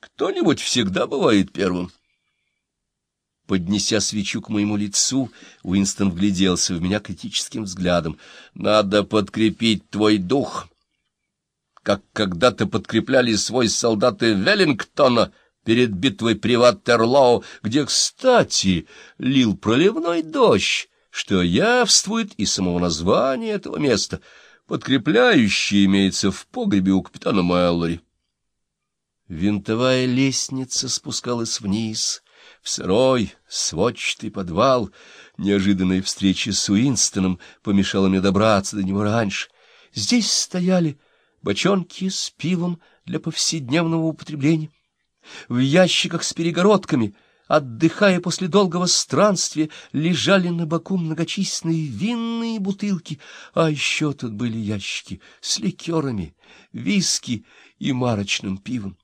Кто-нибудь всегда бывает первым. Поднеся свечу к моему лицу, Уинстон вгляделся в меня критическим взглядом. «Надо подкрепить твой дух, как когда-то подкрепляли свой солдаты Веллингтона перед битвой при Ваттерлоу, где, кстати, лил проливной дождь, что явствует и самого названия этого места. Подкрепляющий имеется в погребе у капитана Мэллори». Винтовая лестница спускалась вниз — в сырой, сводчатый подвал. Неожиданная встреча с Уинстоном помешала мне добраться до него раньше. Здесь стояли бочонки с пивом для повседневного употребления. В ящиках с перегородками, отдыхая после долгого странствия, лежали на боку многочисленные винные бутылки, а еще тут были ящики с ликерами, виски и марочным пивом.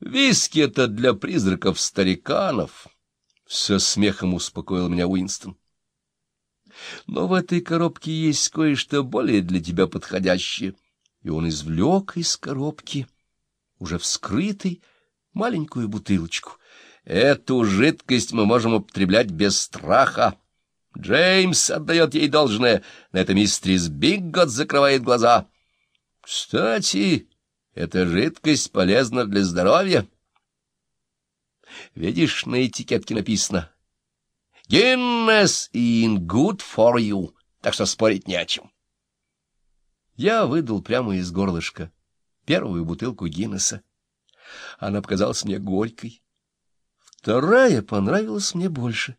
Виски это для призраков-стариканов, — со смехом успокоил меня Уинстон. Но в этой коробке есть кое-что более для тебя подходящее. И он извлек из коробки, уже вскрытый, маленькую бутылочку. Эту жидкость мы можем употреблять без страха. Джеймс отдает ей должное, на это мистерис Биггот закрывает глаза. Кстати... Эта жидкость полезна для здоровья. Видишь, на этикетке написано «Guinness in good for you», так что спорить не о чем. Я выдал прямо из горлышка первую бутылку Гиннесса. Она показалась мне горькой. Вторая понравилась мне больше.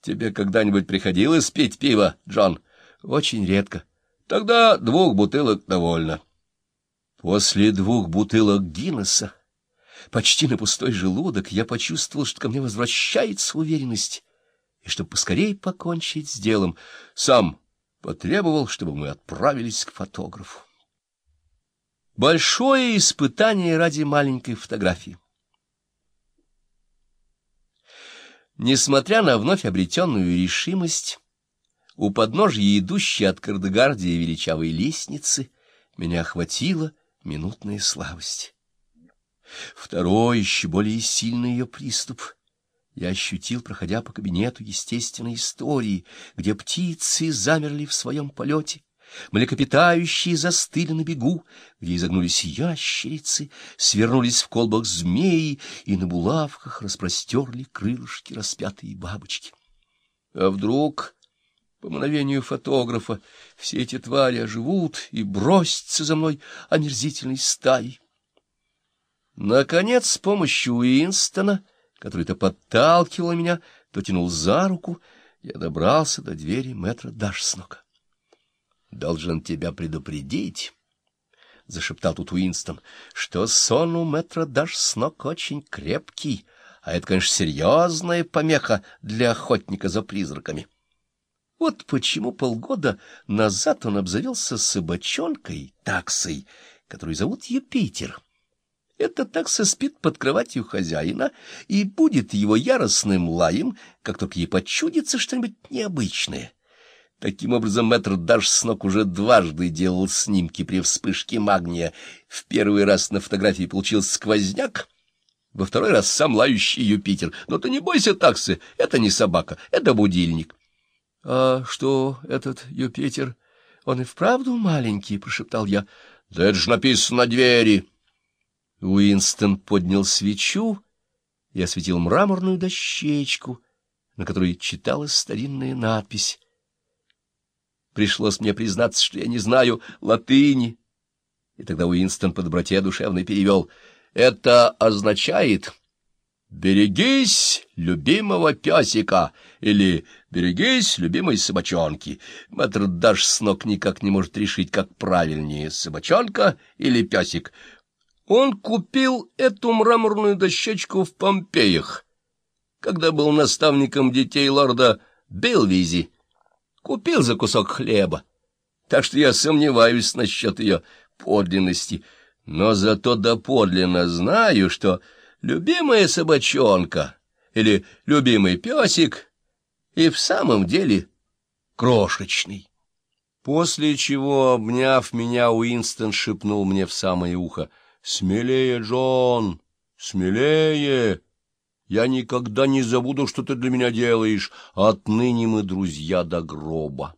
Тебе когда-нибудь приходилось пить пиво, Джон? Очень редко. Тогда двух бутылок довольно. После двух бутылок Гиннесса, почти на пустой желудок, я почувствовал, что ко мне возвращается уверенность, и чтобы поскорее покончить с делом, сам потребовал, чтобы мы отправились к фотографу. Большое испытание ради маленькой фотографии. Несмотря на вновь обретенную решимость, у подножья идущей от Кардегардии величавой лестницы меня охватило минутная слабость. Второй, еще более сильный ее приступ я ощутил, проходя по кабинету естественной истории, где птицы замерли в своем полете, млекопитающие застыли на бегу, где изогнулись ящерицы, свернулись в колбах змеи и на булавках распростерли крылышки распятые бабочки. А вдруг... По мгновению фотографа все эти твари оживут и бросятся за мной омерзительной стаей. Наконец, с помощью Уинстона, который то подталкивал меня, то тянул за руку, я добрался до двери мэтра Дашснока. — Должен тебя предупредить, — зашептал тут Уинстон, — что сон у мэтра Дашснок очень крепкий, а это, конечно, серьезная помеха для охотника за призраками. — вот почему полгода назад он обзавелся собачонкой, таксой, которую зовут Юпитер. Эта такса спит под кроватью хозяина и будет его яростным лаем, как только ей почудится что-нибудь необычное. Таким образом, мэтр Даш Снок уже дважды делал снимки при вспышке магния. В первый раз на фотографии получил сквозняк, во второй раз сам лающий Юпитер. Но ты не бойся таксы, это не собака, это будильник. — А что этот Юпитер? Он и вправду маленький, — прошептал я. — Да это же написано на двери. Уинстон поднял свечу и осветил мраморную дощечку, на которой читалась старинная надпись. Пришлось мне признаться, что я не знаю латыни. И тогда Уинстон по доброте душевной перевел. Это означает «Берегись любимого песика» или «Берегись любимой собачонки». Мэтр даже с ног никак не может решить, как правильнее, собачонка или песик. Он купил эту мраморную дощечку в Помпеях, когда был наставником детей лорда Белвизи. Купил за кусок хлеба, так что я сомневаюсь насчет ее подлинности, но зато доподлинно знаю, что любимая собачонка или любимый песик и в самом деле крошечный. После чего, обняв меня, Уинстон шепнул мне в самое ухо, «Смелее, Джон, смелее! Я никогда не забуду, что ты для меня делаешь. Отныне мы друзья до гроба».